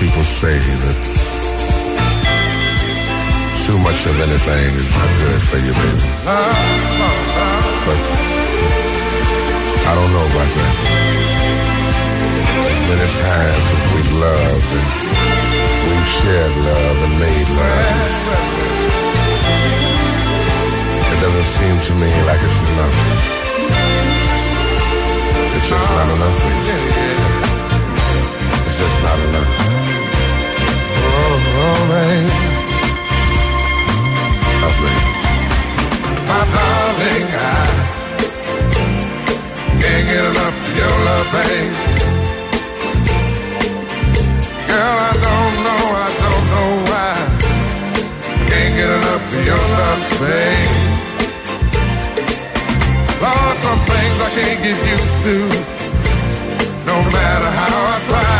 people say that too much of anything is not good for you, baby. But I don't know about that. As many times as we've loved and we've shared love and made love, it doesn't seem to me like it's enough. It's just not enough, baby. It's just not enough. Oh, baby. My darling, I can't get enough of your love, babe. Girl, I don't know, I don't know why. Can't get enough of your love, babe. Lord, some things I can't get used to, no matter how I try.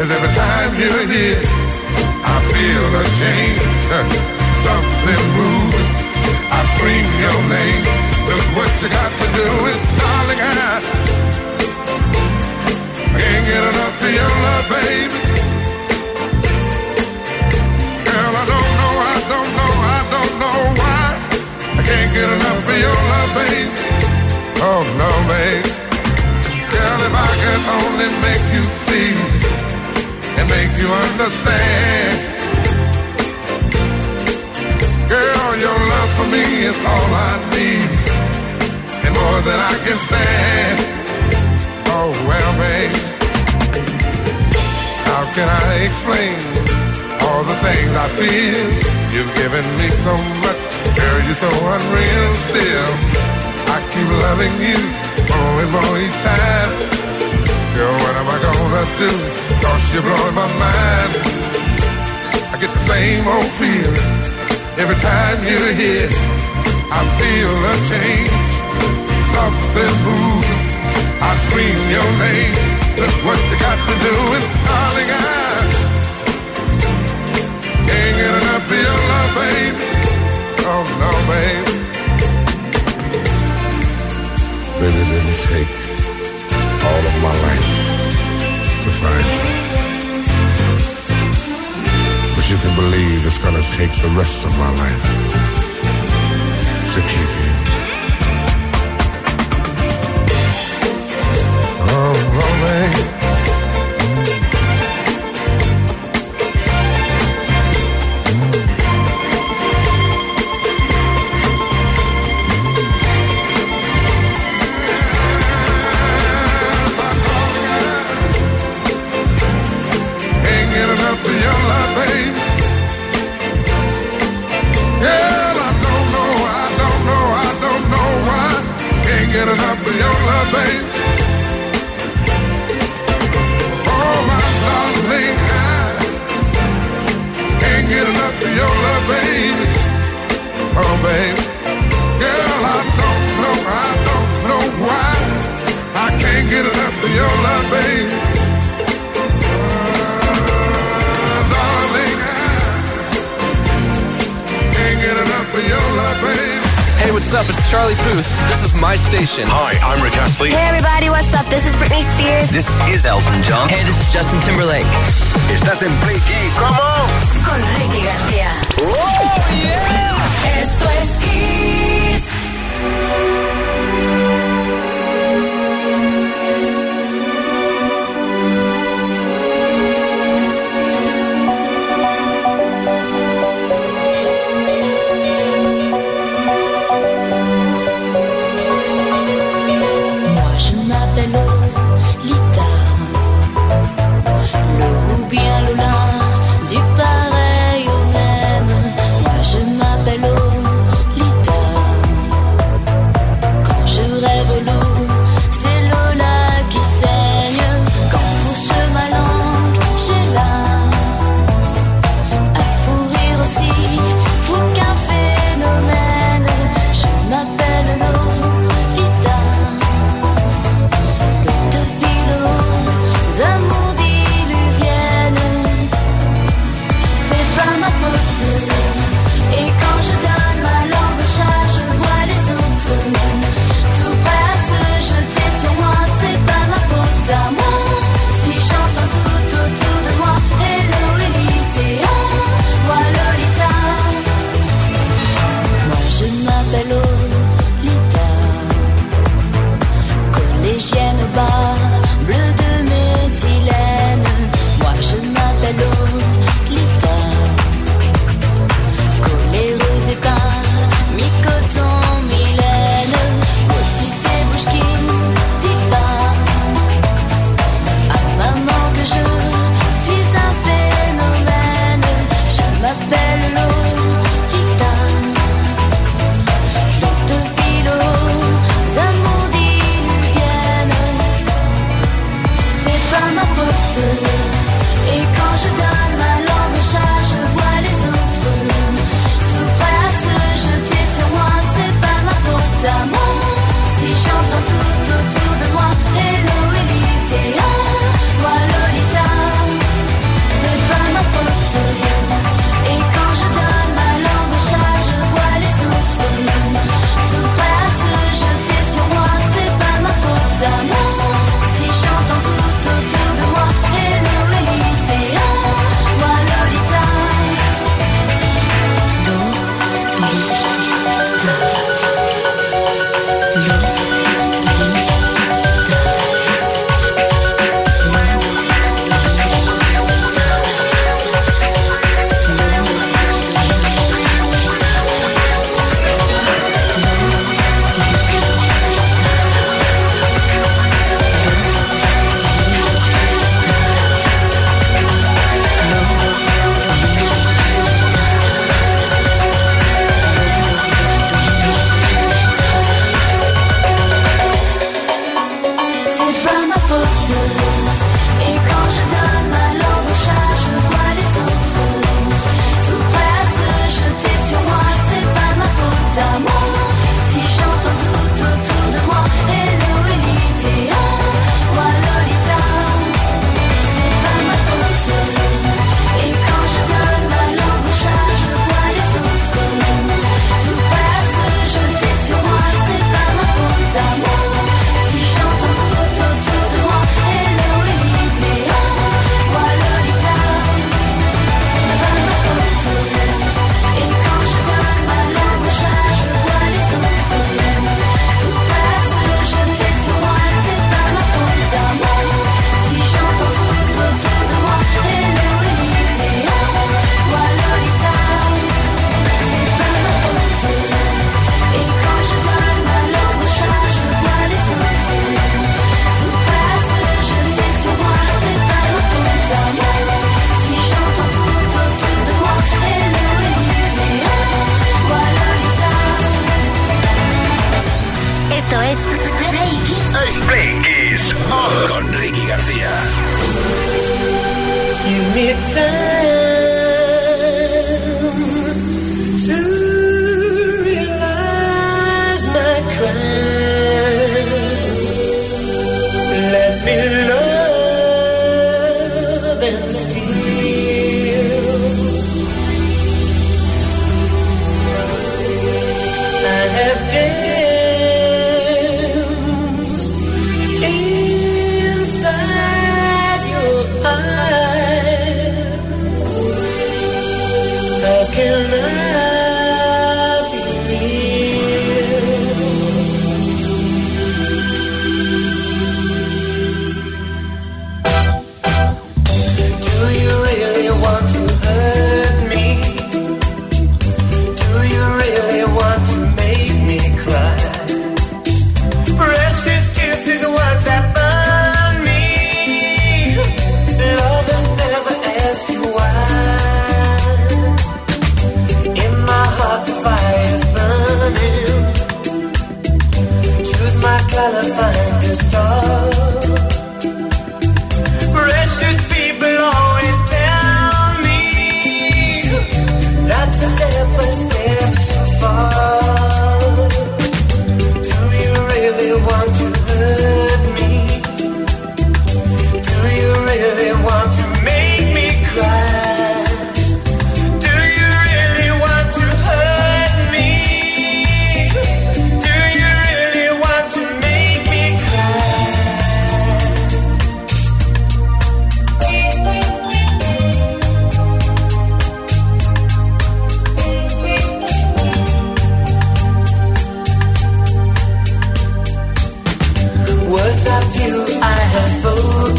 is every time you're here, I feel a change, something moving. I scream your name. Look what you got me doing, darling. I can't get enough of your love, baby. Girl, I don't know, I don't know, I don't know why. I can't get enough of your love, baby. Oh no, baby. Girl, if I could only make you see and make you understand. Girl, your love for me is all I need, and more than I can stand. Oh well, babe, how can I explain all the things I feel? You've given me so much, girl, you're so unreal. Still, I keep loving you more and more each time. Girl, what am I gonna do? Cause you're blowing my mind. I get the same old feeling every time you're here. I feel a change, something moving. I scream your name. Look what you got me doing, darling. I take the rest of my life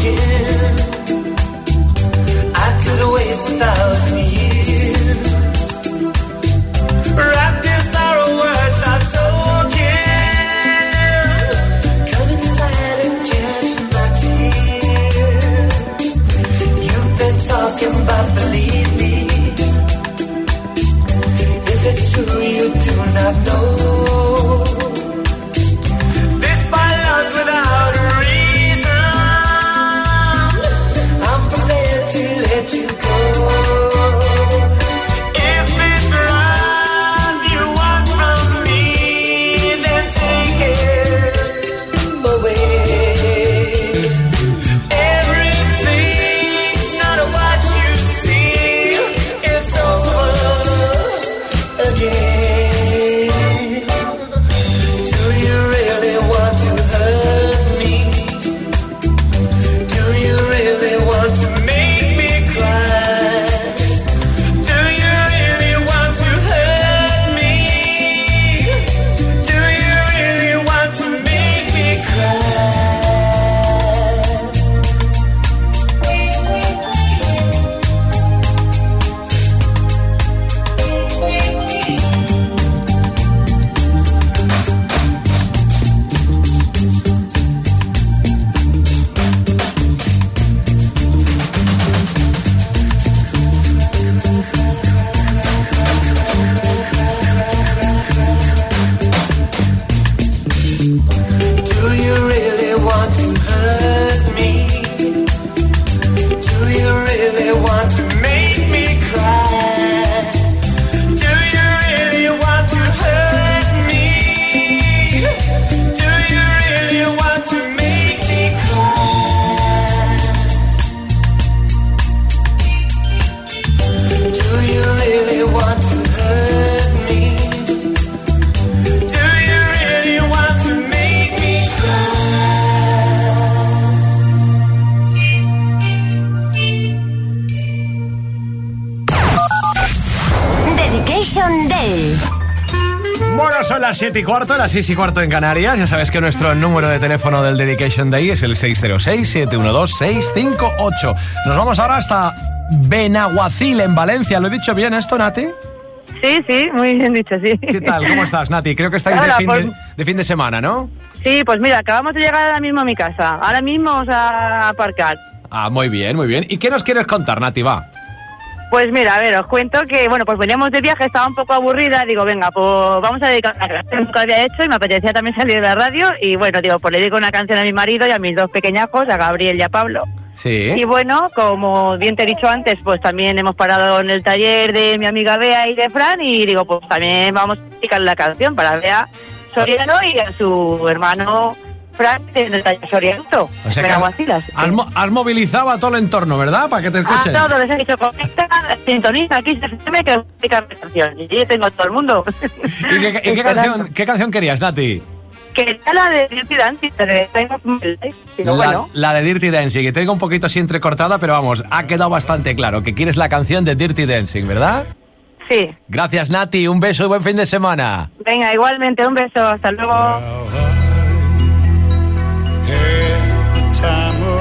again. 7 y cuarto, las 6 y cuarto en Canarias. Ya sabes que nuestro número de teléfono del Dedication Day es el 606-712-658. Nos vamos ahora hasta Benaguacil, en Valencia. ¿Lo he dicho bien esto, Nati? Sí, sí, muy bien dicho, sí. ¿Qué tal? ¿Cómo estás, Nati? Creo que estáis Hola, de, fin pues- de, de fin de semana, ¿no? Sí, pues mira, acabamos de llegar ahora mismo a mi casa. Ahora mismo vamos a aparcar. Ah, muy bien, muy bien. ¿Y qué nos quieres contar, Nati? Va. Pues mira, a ver, os cuento que, bueno, pues veníamos de viaje, estaba un poco aburrida, digo, venga, pues vamos a dedicar una canción que había hecho y me apetecía también salir de la radio y bueno, digo, pues le dedico una canción a mi marido y a mis dos pequeñajos, a Gabriel y a Pablo. Sí. Y bueno, como bien te he dicho antes, pues también hemos parado en el taller de mi amiga Bea y de Fran y digo, pues también vamos a dedicar la canción para Bea Soriano y a su hermano Fran en el taller Soriano. O sea que has, has movilizado a todo el entorno, ¿verdad? Para que te A escuchen. todos les he dicho, conecta, sintoniza aquí, se me que dedicar mi canción. Y yo tengo a todo el mundo. ¿Y qué, y qué canción, qué canción querías, Nati? Quería la de Dirty Dancing, de La, bueno. la de Dirty Dancing, que tengo un poquito así entrecortada, pero vamos, ha quedado bastante claro que quieres la canción de Dirty Dancing, ¿verdad? Sí. Gracias, Nati. Un beso y buen fin de semana. Venga, igualmente, un beso, hasta luego. had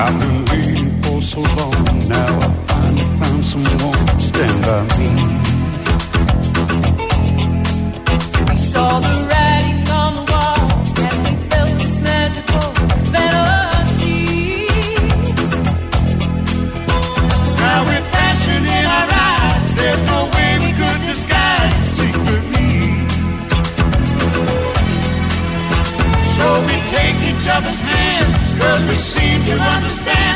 I've been waiting for so long. Now I finally found someone to stand by me. We saw the writing on the wall we felt this magical fantasy. Now with passion in our eyes, there's no way we could disguise it secretly. So we take each other's hand, cause we seem to understand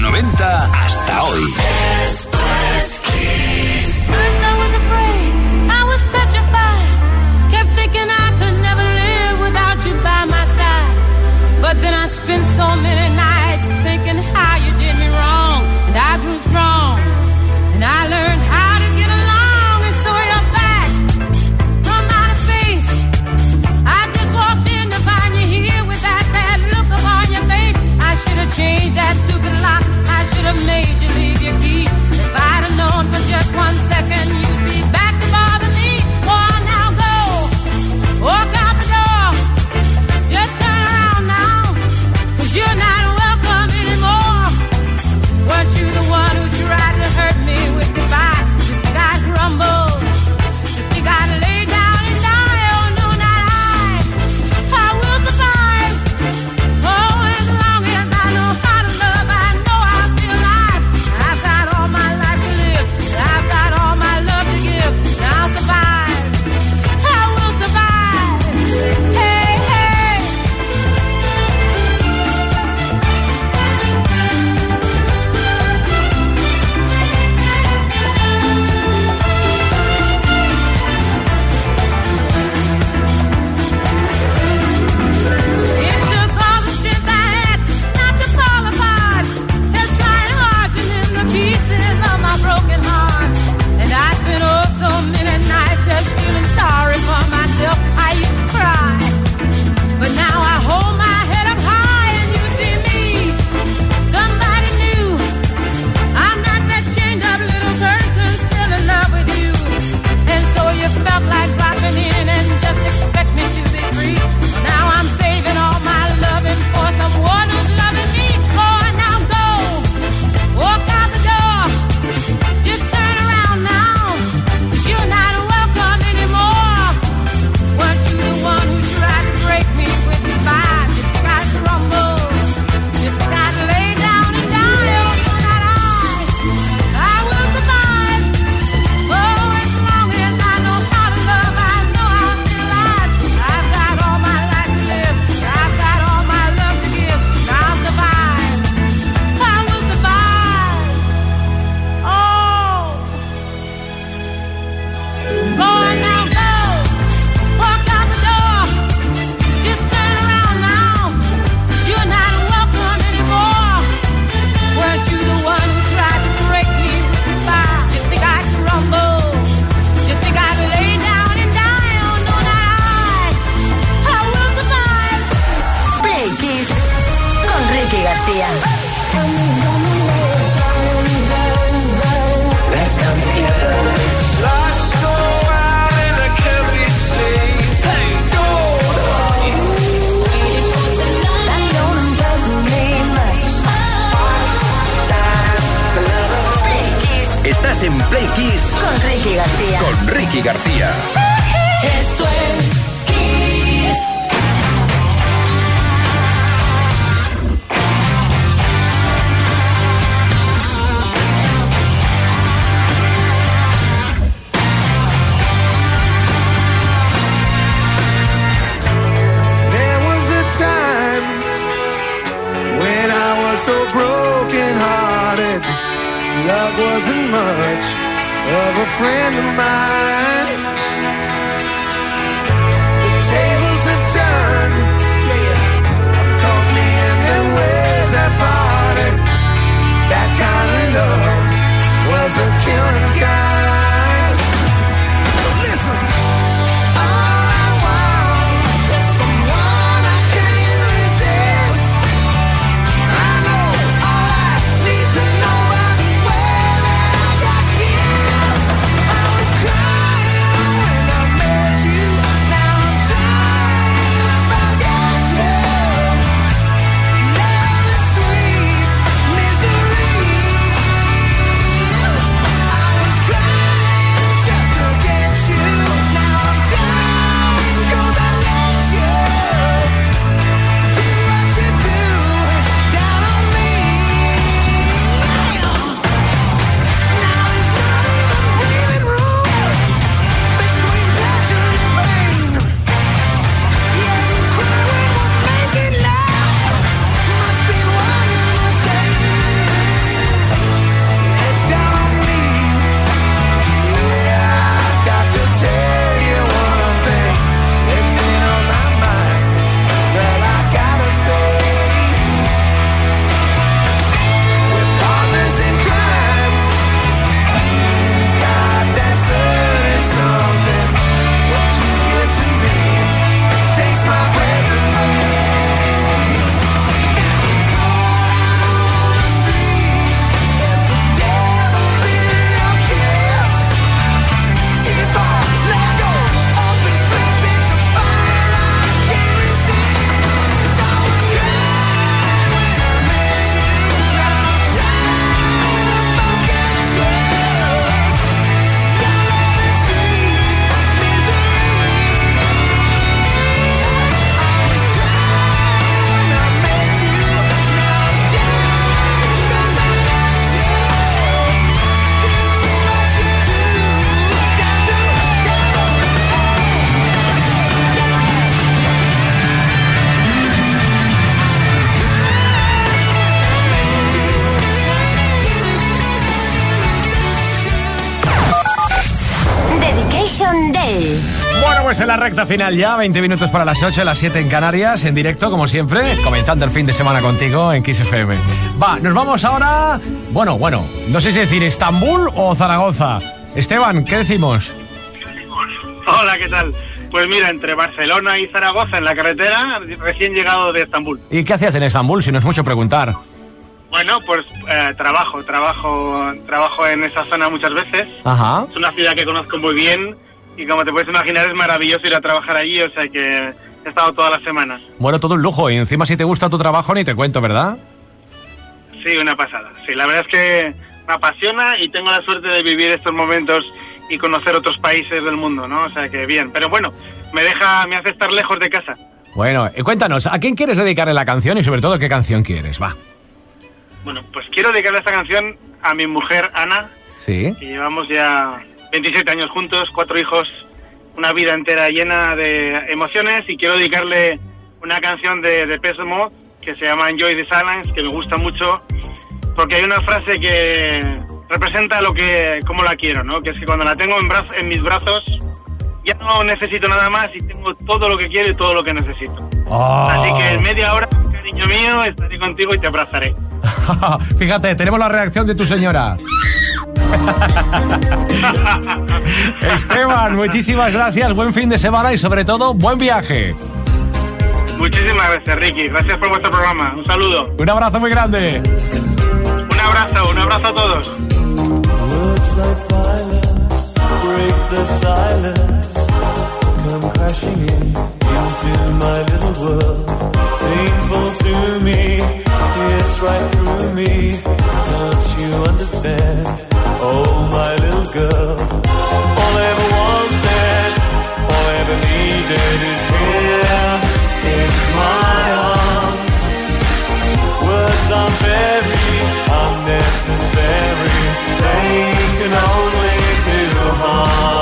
90 hasta hoy. First en Play Kiss Con Ricky García. con Ricky García. Esto es Wasn't much of a friend of mine. The tables have turned, me ways that. That kind of love was the killing kind. Bueno, pues en la recta final ya, 20 minutos para las 8, las 7 en Canarias, en directo, como siempre, comenzando el fin de semana contigo en Kiss FM. Va, nos vamos ahora. Bueno, bueno, no sé si decir Estambul o Zaragoza. Esteban, ¿qué decimos? Hola, ¿qué tal? Pues mira, entre Barcelona y Zaragoza en la carretera, recién llegado de Estambul. ¿Y qué hacías en Estambul, si no es mucho preguntar? Bueno, pues eh, trabajo, trabajo, trabajo en esa zona muchas veces. Ajá. Es una ciudad que conozco muy bien y como te puedes imaginar es maravilloso ir a trabajar allí, o sea que he estado toda la semana. Bueno, todo un lujo. Y encima, si te gusta tu trabajo, ni te cuento, ¿verdad? Sí, una pasada. Sí, la verdad es que me apasiona y tengo la suerte de vivir estos momentos y conocer otros países del mundo, ¿no? O sea que bien. Pero bueno, me deja, me hace estar lejos de casa. Bueno, y cuéntanos, ¿a quién quieres dedicarle la canción y sobre todo qué canción quieres? Va. Bueno, pues quiero dedicarle esta canción a mi mujer Ana, Sí. que llevamos ya 27 años juntos, cuatro hijos, una vida entera llena de emociones y quiero dedicarle una canción de, de Mode que se llama Enjoy the Silence, que me gusta mucho porque hay una frase que representa lo que cómo la quiero, ¿no? Que es que cuando la tengo en, braz- en mis brazos ya no necesito nada más y tengo todo lo que quiero y todo lo que necesito. Oh. Así que en media hora, cariño mío, estaré contigo y te abrazaré. Fíjate, tenemos la reacción de tu señora. Esteban, muchísimas gracias, buen fin de semana y sobre todo, buen viaje. Muchísimas gracias, Ricky. Gracias por vuestro programa. Un saludo. Un abrazo muy grande. Un abrazo, un abrazo a todos. Words like violence break the silence. Come crashing in into my little world. Painful to me, It's right through me. Don't you understand? Oh, my little girl. All I ever wanted, all I ever needed is here in my arms. Words are very unnecessary. They can only do harm.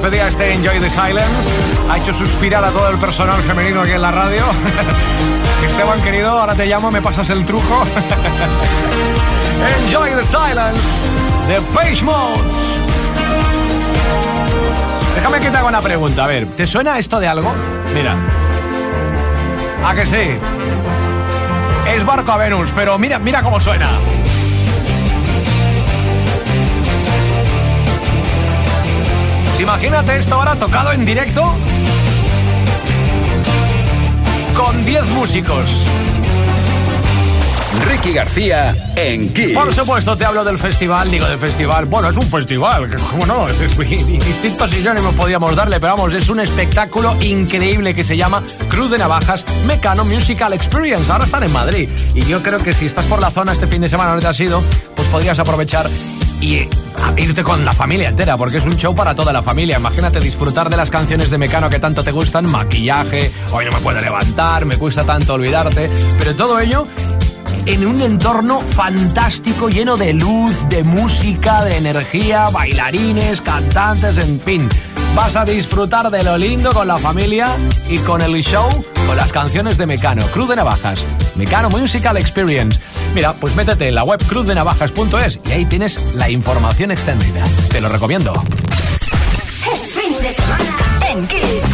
Pedía este Enjoy the Silence. Ha hecho suspirar a todo el personal femenino aquí en la radio. Esteban, querido, ahora te llamo, me pasas el truco. Enjoy the Silence de Page Modes. Déjame que te haga una pregunta. A ver, ¿te suena esto de algo? Mira. ¿A que sí? Es Barco a Venus, pero mira, mira cómo suena. Imagínate esto ahora tocado en directo con 10 músicos. Ricky García en Kiss. Por supuesto, te hablo del festival, digo del festival. Bueno, es un festival, cómo no, distintos sinónimos podíamos darle, pero vamos, es un espectáculo increíble que se llama Cruz de Navajas Mecano Musical Experience. Ahora están en Madrid. Y yo creo que si estás por la zona este fin de semana, no te has ido, pues podrías aprovechar y irte con la familia entera, porque es un show para toda la familia. Imagínate disfrutar de las canciones de Mecano que tanto te gustan, maquillaje, hoy no me puedo levantar, me cuesta tanto olvidarte, pero todo ello en un entorno fantástico, lleno de luz, de música, de energía, bailarines, cantantes, en fin. Vas a disfrutar de lo lindo con la familia y con el show, con las canciones de Mecano, Cruz de Navajas, Mecano Musical Experience. Mira, pues métete en la web cruzdenavajas.es y ahí tienes la información extendida. Te lo recomiendo. Es fin de semana en Kiss.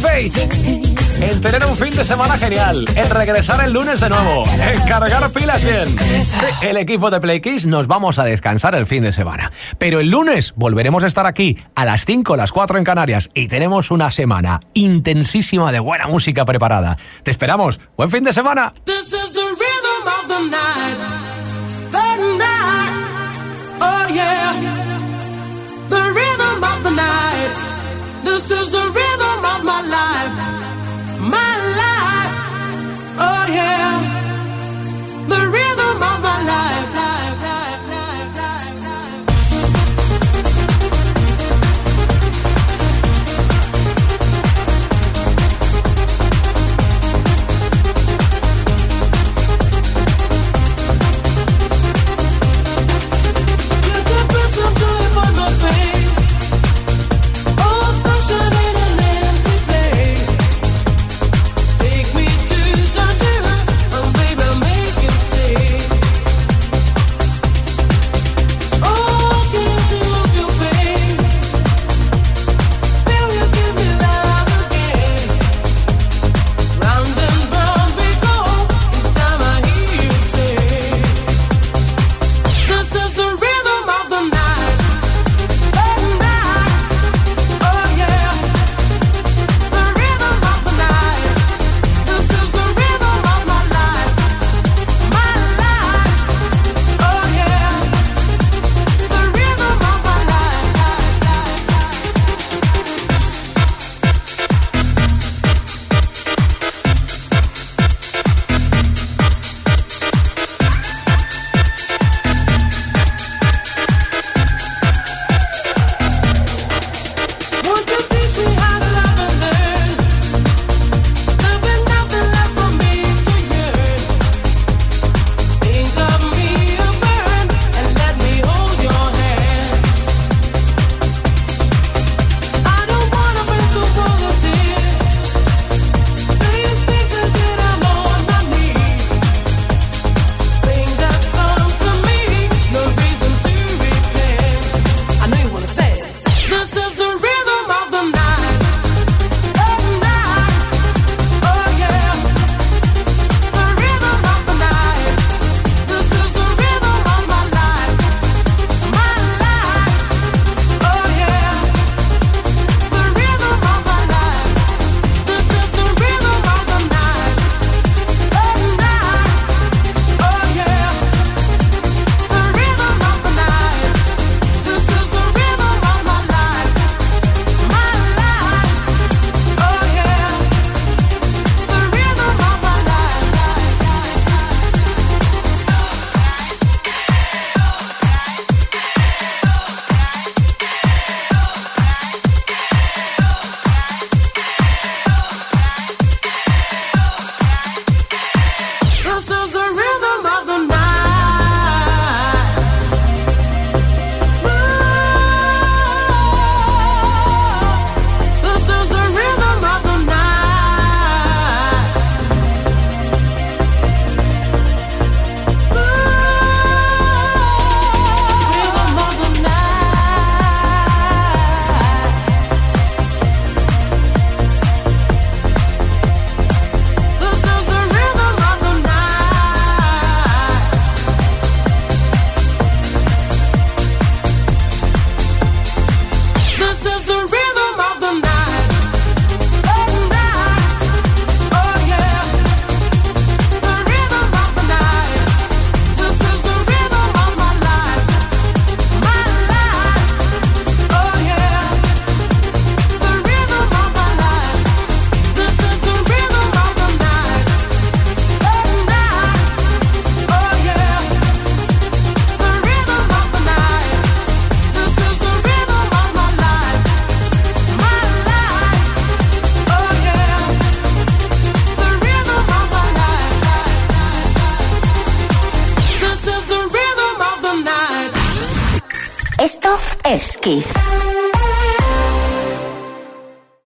Faith. En tener un fin de semana genial. En regresar el lunes de nuevo. En cargar pilas bien. El equipo de Play Kiss nos vamos a descansar el fin de semana. Pero el lunes volveremos a estar aquí a las 5, las 4 en Canarias. Y tenemos una semana intensísima de buena música preparada. Te esperamos. Buen fin de semana. This is the rhythm of the night.